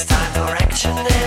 It's time direction.